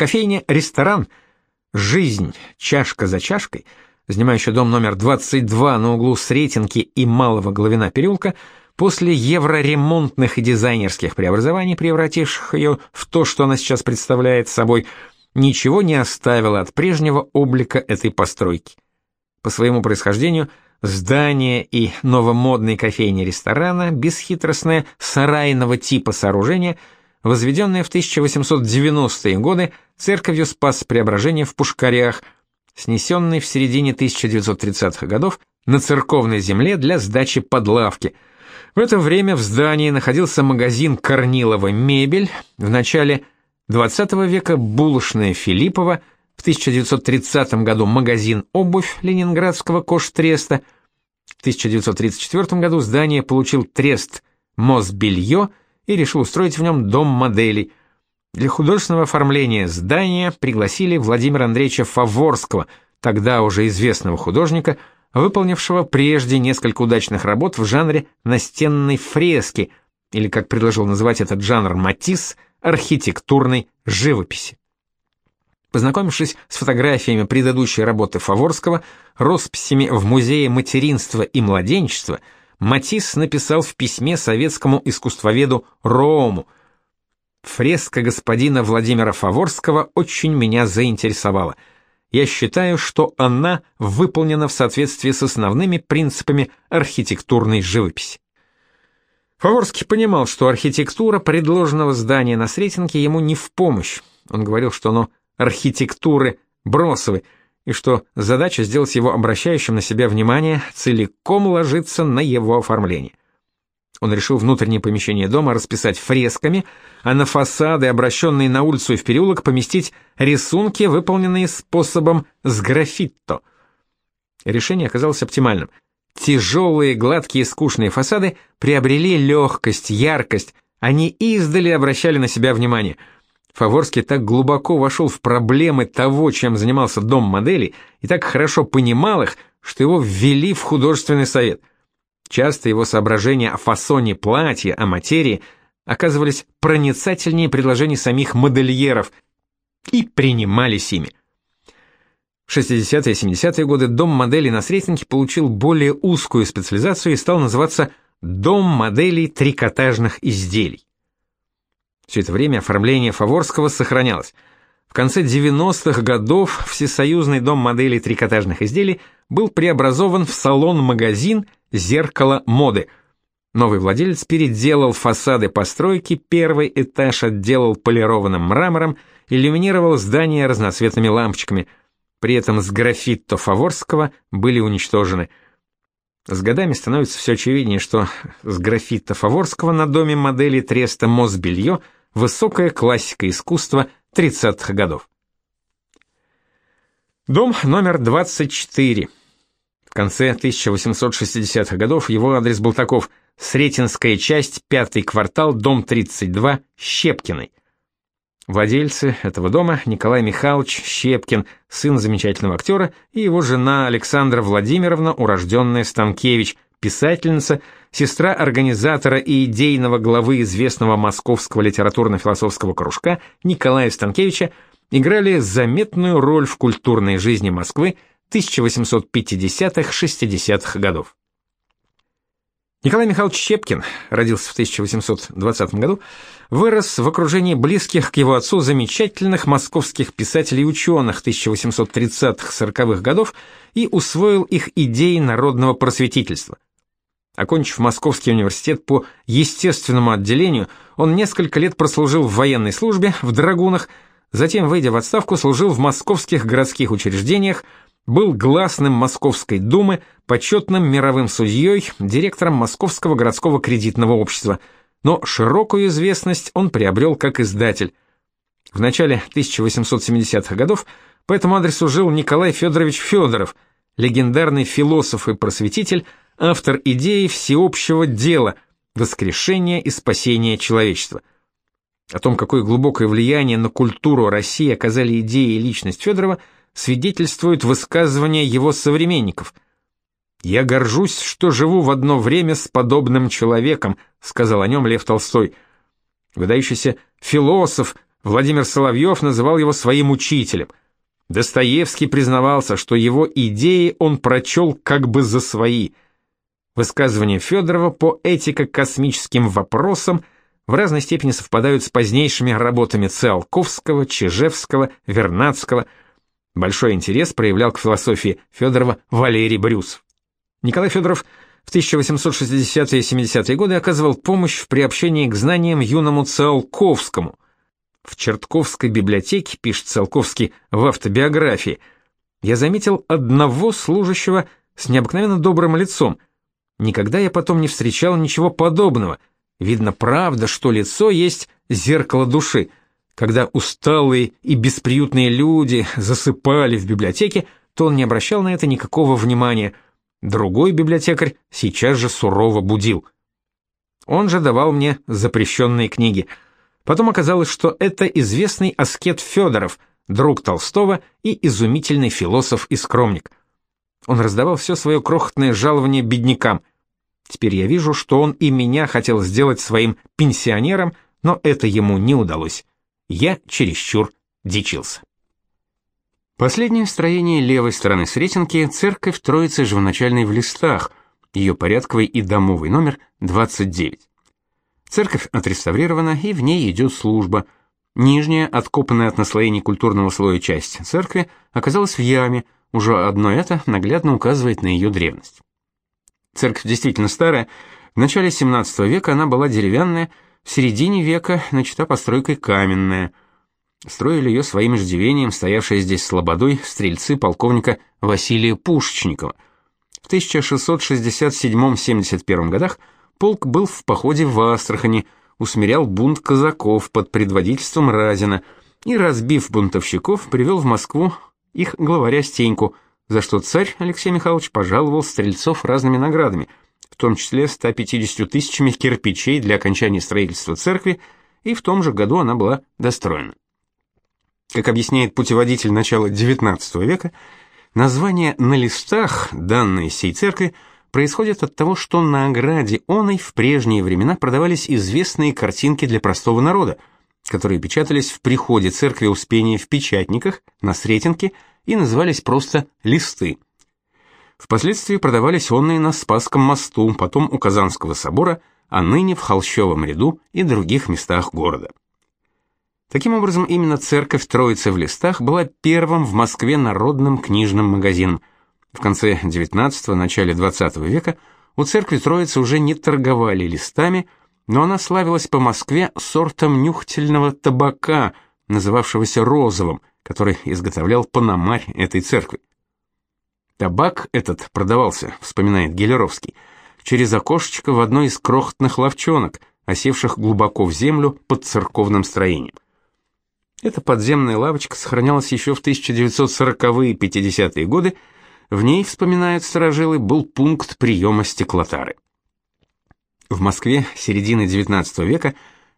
Кофейня-ресторан «Жизнь. Чашка за чашкой», занимающая дом номер 22 на углу Сретенки и Малого Головина переулка, после евроремонтных и дизайнерских преобразований, превративших ее в то, что она сейчас представляет собой, ничего не оставила от прежнего облика этой постройки. По своему происхождению здание и новомодный кофейня ресторана бесхитростное сарайного типа сооружение, возведенное в 1890-е годы церковью Спас Преображения в Пушкарях, снесенный в середине 1930-х годов на церковной земле для сдачи подлавки. В это время в здании находился магазин Корнилова мебель, в начале XX века булочная Филиппова, в 1930 году магазин обувь Ленинградского Коштреста, в 1934 году здание получил трест Мосбелье и решил устроить в нем дом моделей. Для художественного оформления здания пригласили Владимира Андреевича Фаворского, тогда уже известного художника, выполнившего прежде несколько удачных работ в жанре настенной фрески, или, как предложил называть этот жанр Матисс, архитектурной живописи. Познакомившись с фотографиями предыдущей работы Фаворского, росписями в Музее материнства и младенчества, Матисс написал в письме советскому искусствоведу Роому «Фреска господина Владимира Фаворского очень меня заинтересовала. Я считаю, что она выполнена в соответствии с основными принципами архитектурной живописи». Фаворский понимал, что архитектура предложенного здания на Сретенке ему не в помощь. Он говорил, что оно архитектуры бросовой, и что задача сделать его обращающим на себя внимание целиком ложится на его оформление. Он решил внутреннее помещение дома расписать фресками, а на фасады, обращенные на улицу и в переулок, поместить рисунки, выполненные способом с граффито. Решение оказалось оптимальным. Тяжелые, гладкие, скучные фасады приобрели легкость, яркость, они издали обращали на себя внимание – Фаворский так глубоко вошел в проблемы того, чем занимался дом моделей, и так хорошо понимал их, что его ввели в художественный совет. Часто его соображения о фасоне платья, о материи оказывались проницательнее предложений самих модельеров и принимались ими. В 60-е и 70-е годы дом моделей на Сретенке получил более узкую специализацию и стал называться «Дом моделей трикотажных изделий». Все это время оформление Фаворского сохранялось. В конце 90-х годов Всесоюзный дом моделей трикотажных изделий был преобразован в салон-магазин «Зеркало моды». Новый владелец переделал фасады постройки, первый этаж отделал полированным мрамором, иллюминировал здание разноцветными лампочками. При этом с графитто Фаворского были уничтожены. С годами становится все очевиднее, что с графитто Фаворского на доме модели Треста Мосбелье – высокая классика искусства 30-х годов. Дом номер 24. В конце 1860-х годов его адрес был таков: Сретенская часть, пятый квартал, дом 32, Щепкиной. Владельцы этого дома Николай Михайлович Щепкин, сын замечательного актера, и его жена Александра Владимировна, урожденная Станкевич, писательница, сестра организатора и идейного главы известного московского литературно-философского кружка Николая Станкевича, играли заметную роль в культурной жизни Москвы 1850-60-х годов. Николай Михайлович Щепкин родился в 1820 году, вырос в окружении близких к его отцу замечательных московских писателей и ученых 1830-40-х годов и усвоил их идеи народного просветительства – Окончив Московский университет по естественному отделению, он несколько лет прослужил в военной службе в драгунах, затем, выйдя в отставку, служил в московских городских учреждениях, был гласным Московской думы, почетным мировым судьей, директором Московского городского кредитного общества, но широкую известность он приобрел как издатель. В начале 1870-х годов по этому адресу жил Николай Федорович Федоров, легендарный философ и просветитель, автор идеи всеобщего дела, воскрешения и спасения человечества. О том, какое глубокое влияние на культуру России оказали идеи и личность Федорова, свидетельствует высказывание его современников. «Я горжусь, что живу в одно время с подобным человеком», сказал о нем Лев Толстой. Выдающийся философ, Владимир Соловьев называл его своим учителем. Достоевский признавался, что его идеи он прочел как бы за свои. Высказывания Федорова по этико-космическим вопросам в разной степени совпадают с позднейшими работами Циолковского, Чижевского, Вернадского. Большой интерес проявлял к философии Федорова Валерий Брюсов. Николай Федоров в 1860-е и 70-е годы оказывал помощь в приобщении к знаниям юному Циолковскому. В Чертковской библиотеке, пишет Циолковский в автобиографии, я заметил одного служащего с необыкновенно добрым лицом. Никогда я потом не встречал ничего подобного. Видно, правда, что лицо есть зеркало души. Когда усталые и бесприютные люди засыпали в библиотеке, то он не обращал на это никакого внимания – Другой библиотекарь сейчас же сурово будил. Он же давал мне запрещенные книги. Потом оказалось, что это известный аскет Федоров, друг Толстого и изумительный философ и скромник. Он раздавал все свое крохотное жалование беднякам. Теперь я вижу, что он и меня хотел сделать своим пенсионером, но это ему не удалось. Я чересчур дичился. Последнее строение левой стороны Сретенки – церковь Троицы Живоначальной в Листах, ее порядковый и домовый номер 29. Церковь отреставрирована, и в ней идет служба. Нижняя, откопанная от наслоений культурного слоя часть церкви, оказалась в яме, уже одно это наглядно указывает на ее древность. Церковь действительно старая, в начале 17 века она была деревянная, в середине века начата постройкой каменная – Строили ее своим иждивением стоявшие здесь слободой стрельцы полковника Василия Пушечникова. В 1667-71 годах полк был в походе в Астрахани, усмирял бунт казаков под предводительством Разина и, разбив бунтовщиков, привел в Москву их главаря Стеньку, за что царь Алексей Михайлович пожаловал стрельцов разными наградами, в том числе 150 тысячами кирпичей для окончания строительства церкви, и в том же году она была достроена. Как объясняет путеводитель начала XIX века, название на листах, данной сей церкви, происходит от того, что на ограде оной в прежние времена продавались известные картинки для простого народа, которые печатались в приходе церкви Успения в печатниках на Сретенке и назывались просто «листы». Впоследствии продавались онные на Спасском мосту, потом у Казанского собора, а ныне в Холщовом ряду и других местах города. Таким образом, именно церковь Троицы в листах была первым в Москве народным книжным магазином. В конце XIX – начале XX века у церкви Троицы уже не торговали листами, но она славилась по Москве сортом нюхательного табака, называвшегося розовым, который изготовлял пономарь этой церкви. Табак этот продавался, вспоминает Гелеровский, через окошечко в одной из крохотных лавчонок, осевших глубоко в землю под церковным строением. Эта подземная лавочка сохранялась еще в 1940-е и 50-е годы, в ней, вспоминают сторожилы, был пункт приема стеклотары. В Москве середины XIX века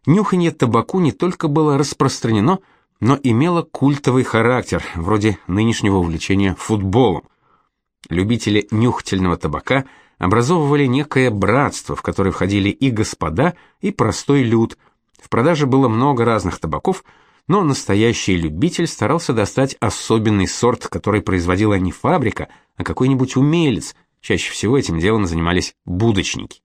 нюханье табаку не только было распространено, но имело культовый характер, вроде нынешнего увлечения футболом. Любители нюхательного табака образовывали некое братство, в которое входили и господа, и простой люд. В продаже было много разных табаков – но настоящий любитель старался достать особенный сорт, который производила не фабрика, а какой-нибудь умелец. Чаще всего этим делом занимались будочники.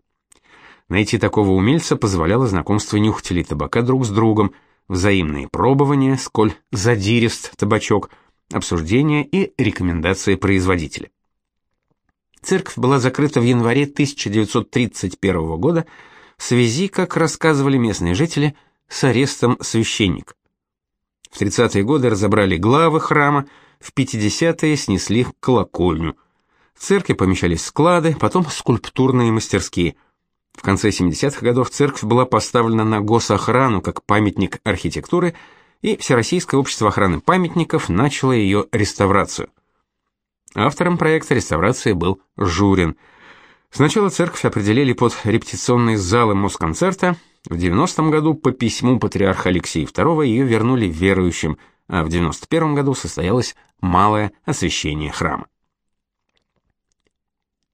Найти такого умельца позволяло знакомство нюхателей табака друг с другом, взаимные пробования, сколь задирист табачок, обсуждения и рекомендации производителя. Церковь была закрыта в январе 1931 года в связи, как рассказывали местные жители, с арестом священника. В 30-е годы разобрали главы храма, в 50-е снесли колокольню. В церкви помещались склады, потом скульптурные мастерские. В конце 70-х годов церковь была поставлена на госохрану как памятник архитектуры, и Всероссийское общество охраны памятников начало ее реставрацию. Автором проекта реставрации был Журин. Сначала церковь определили под репетиционные залы Москонцерта, в 90 году по письму патриарха Алексея II ее вернули верующим, а в 91 году состоялось малое освящение храма.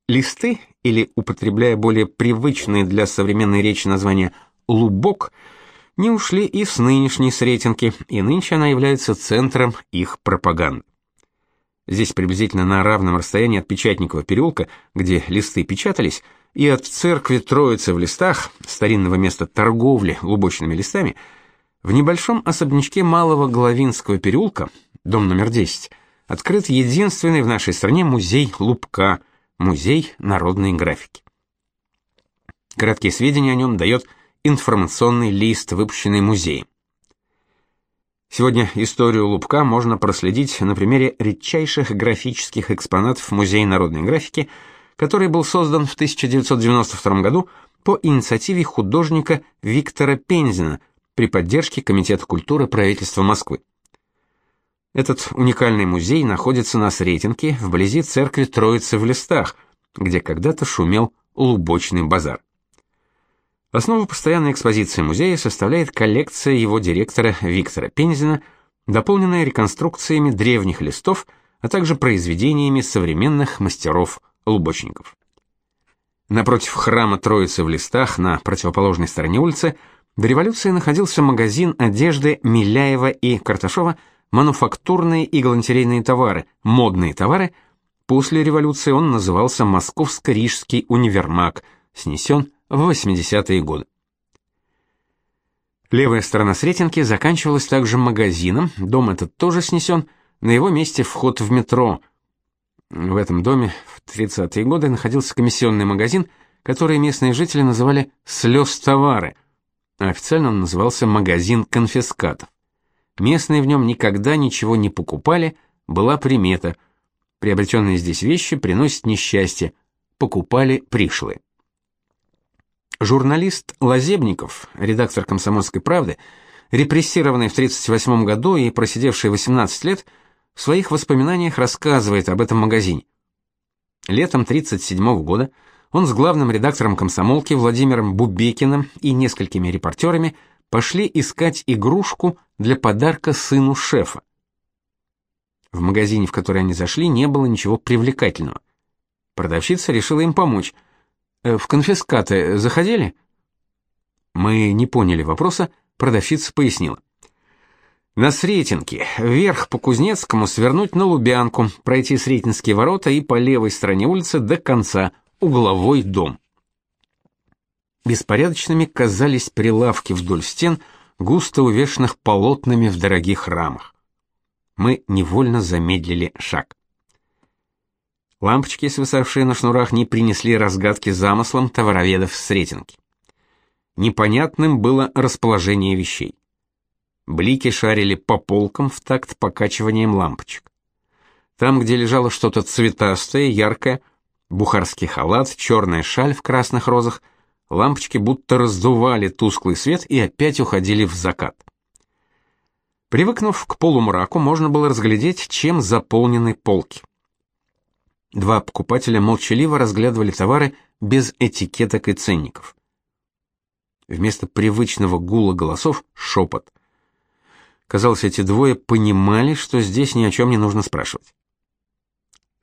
Листы, или, употребляя более привычные для современной речи название «лубок», не ушли и с нынешней Сретенки, и нынче она является центром их пропаганды. Здесь приблизительно на равном расстоянии от Печатникова переулка, где листы печатались, и от церкви Троицы в листах, старинного места торговли лубочными листами, в небольшом особнячке Малого Главинского переулка, дом номер 10, открыт единственный в нашей стране музей Лубка, музей народной графики. Краткие сведения о нем дает информационный лист, выпущенный музеем. Сегодня историю Лубка можно проследить на примере редчайших графических экспонатов Музея народной графики, который был создан в 1992 году по инициативе художника Виктора Пензина при поддержке Комитета культуры правительства Москвы. Этот уникальный музей находится на Сретенке, вблизи церкви Троицы в Листах, где когда-то шумел лубочный базар. Основу постоянной экспозиции музея составляет коллекция его директора Виктора Пензина, дополненная реконструкциями древних листов, а также произведениями современных мастеров-лубочников. Напротив храма Троицы в листах на противоположной стороне улицы до революции находился магазин одежды Миляева и Карташова «Мануфактурные и галантерейные товары», «Модные товары». После революции он назывался Московско-Рижский универмаг, снесен в 80-е годы. Левая сторона Сретенки заканчивалась также магазином, дом этот тоже снесен, на его месте вход в метро. В этом доме в 30-е годы находился комиссионный магазин, который местные жители называли «слез товары», а официально он назывался «магазин конфискатов». Местные в нем никогда ничего не покупали, была примета. Приобретенные здесь вещи приносят несчастье, покупали пришлые. Журналист Лазебников, редактор «Комсомольской правды», репрессированный в 1938 году и просидевший 18 лет, в своих воспоминаниях рассказывает об этом магазине. Летом 1937 года он с главным редактором «Комсомолки» Владимиром Бубекиным и несколькими репортерами пошли искать игрушку для подарка сыну шефа. В магазине, в который они зашли, не было ничего привлекательного. Продавщица решила им помочь – Э, в конфискаты заходили? Мы не поняли вопроса, продавщица пояснила. На Сретенке, вверх по Кузнецкому свернуть на Лубянку, пройти Сретенские ворота и по левой стороне улицы до конца, угловой дом. Беспорядочными казались прилавки вдоль стен, густо увешанных полотнами в дорогих рамах. Мы невольно замедлили шаг. Лампочки, свисавшие на шнурах, не принесли разгадки замыслам товароведов Сретенки. Непонятным было расположение вещей. Блики шарили по полкам в такт покачиванием лампочек. Там, где лежало что-то цветастое, яркое, бухарский халат, черная шаль в красных розах, лампочки будто раздували тусклый свет и опять уходили в закат. Привыкнув к полумраку, можно было разглядеть, чем заполнены полки. Два покупателя молчаливо разглядывали товары без этикеток и ценников. Вместо привычного гула голосов шепот. Казалось, эти двое понимали, что здесь ни о чем не нужно спрашивать.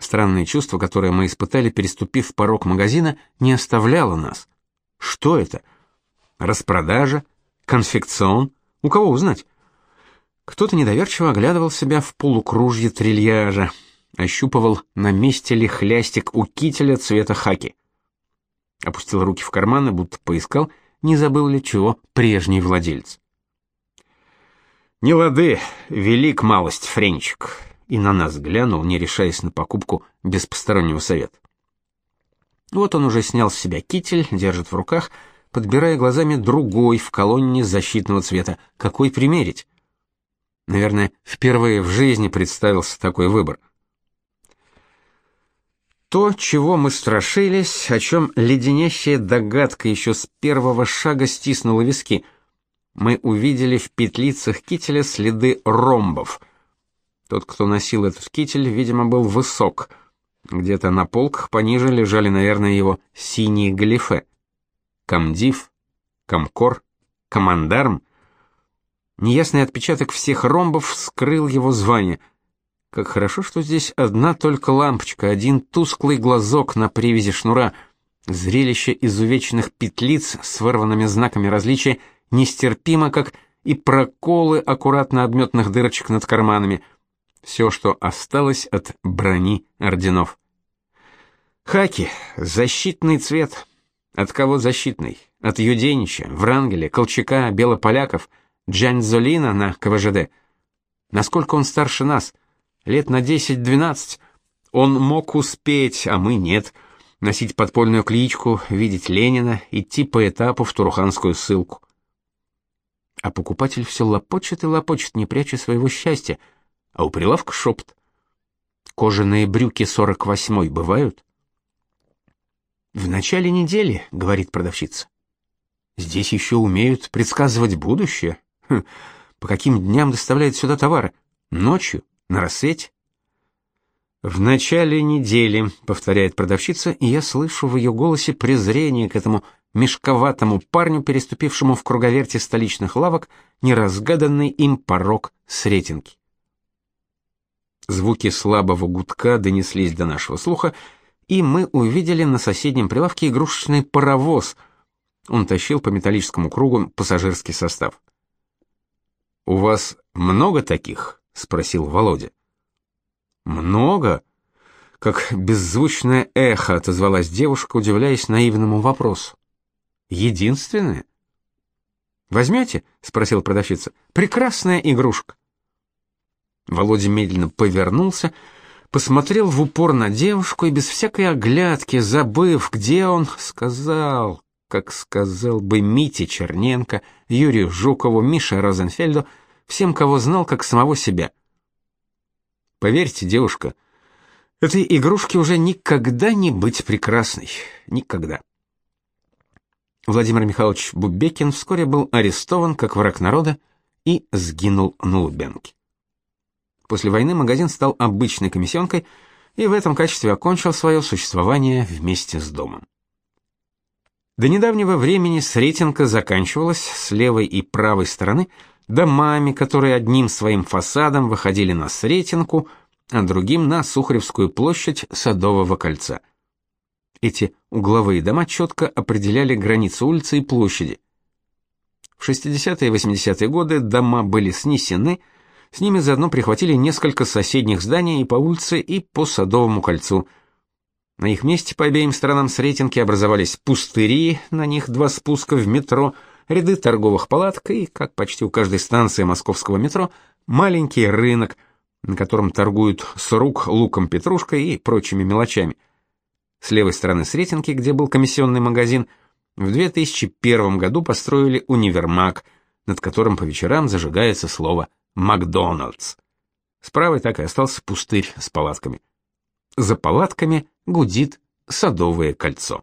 Странное чувство, которое мы испытали, переступив порог магазина, не оставляло нас. Что это? Распродажа? Конфекцион? У кого узнать? Кто-то недоверчиво оглядывал себя в полукружье трильяжа ощупывал, на месте ли хлястик у кителя цвета хаки. Опустил руки в карманы, будто поискал, не забыл ли чего прежний владелец. «Не лады, велик малость, Френчик», и на нас глянул, не решаясь на покупку без постороннего совета. Вот он уже снял с себя китель, держит в руках, подбирая глазами другой в колонне защитного цвета. Какой примерить? Наверное, впервые в жизни представился такой выбор. То, чего мы страшились, о чем леденящая догадка еще с первого шага стиснула виски. Мы увидели в петлицах кителя следы ромбов. Тот, кто носил этот китель, видимо, был высок. Где-то на полках пониже лежали, наверное, его синие галифе. Комдив, комкор, командарм. Неясный отпечаток всех ромбов скрыл его звание — как хорошо, что здесь одна только лампочка, один тусклый глазок на привязи шнура. Зрелище изувеченных петлиц с вырванными знаками различия нестерпимо, как и проколы аккуратно обметных дырочек над карманами. Все, что осталось от брони орденов. Хаки защитный цвет. От кого защитный? От Юденича, Врангеля, Колчака, Белополяков, Джанзолина на КВЖД. Насколько он старше нас? Лет на 10-12. Он мог успеть, а мы нет. Носить подпольную кличку, видеть Ленина, идти по этапу в Туруханскую ссылку. А покупатель все лопочет и лопочет, не пряча своего счастья, а у прилавка шепот. Кожаные брюки 48-й бывают? В начале недели, говорит продавщица. Здесь еще умеют предсказывать будущее. Хм, по каким дням доставляют сюда товары? Ночью, на рассвете? В начале недели, повторяет продавщица, и я слышу в ее голосе презрение к этому мешковатому парню, переступившему в круговерте столичных лавок неразгаданный им порог Сретенки. Звуки слабого гудка донеслись до нашего слуха, и мы увидели на соседнем прилавке игрушечный паровоз. Он тащил по металлическому кругу пассажирский состав. «У вас много таких?» — спросил Володя. «Много?» Как беззвучное эхо отозвалась девушка, удивляясь наивному вопросу. Единственное? Возьмете? спросил продавщица. Прекрасная игрушка. Володя медленно повернулся, посмотрел в упор на девушку и без всякой оглядки, забыв, где он, сказал, как сказал бы Мите Черненко, Юрию Жукову, Мише Розенфельду, всем, кого знал, как самого себя. Поверьте, девушка, этой игрушке уже никогда не быть прекрасной, никогда. Владимир Михайлович Бубекин вскоре был арестован как враг народа и сгинул на Лубянке. После войны магазин стал обычной комиссионкой и в этом качестве окончил свое существование вместе с домом. До недавнего времени Сретенка заканчивалась с левой и правой стороны домами, которые одним своим фасадом выходили на Сретенку, а другим на Сухаревскую площадь Садового кольца. Эти угловые дома четко определяли границы улицы и площади. В 60-е и 80-е годы дома были снесены, с ними заодно прихватили несколько соседних зданий и по улице, и по Садовому кольцу. На их месте по обеим сторонам Сретенки образовались пустыри, на них два спуска в метро, ряды торговых палаток и, как почти у каждой станции московского метро, маленький рынок, на котором торгуют с рук луком петрушкой и прочими мелочами – с левой стороны Сретенки, где был комиссионный магазин, в 2001 году построили универмаг, над которым по вечерам зажигается слово «Макдоналдс». С правой так и остался пустырь с палатками. За палатками гудит Садовое кольцо.